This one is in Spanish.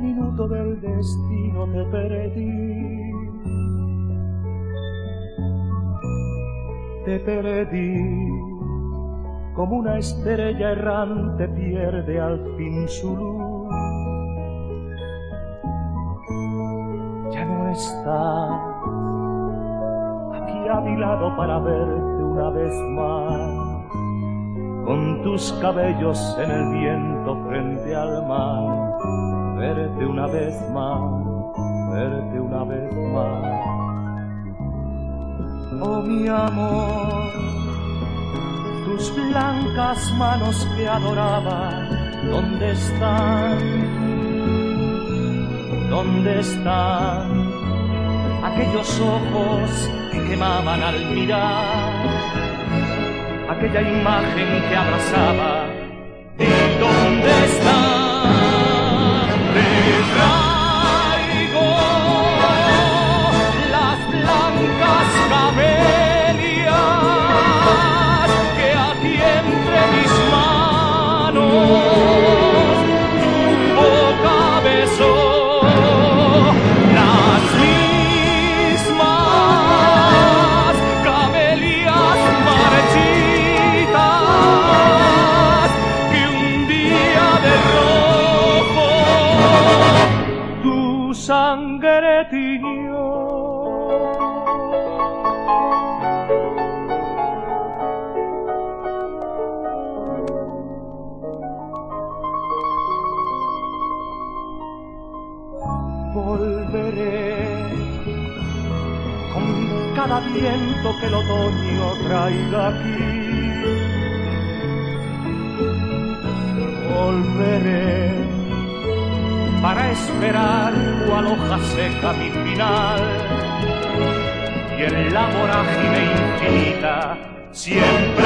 del destino te perdí. Te perdí como una estrella errante pierde al fin su luz. Ya no está aquí a mi lado para verte una vez más con tus cabellos en el viento frente al mar, verte una vez más, verte una vez más. Oh mi amor, tus blancas manos que adoraba, ¿dónde están? ¿Dónde están aquellos ojos que quemaban al mirar? aquella imagen que abrazaba. ¿Y dónde está? Volveré con cada viento que el otoño traiga aquí. Volveré para esperar cual hoja seca mi final. Y en la vorágine infinita siempre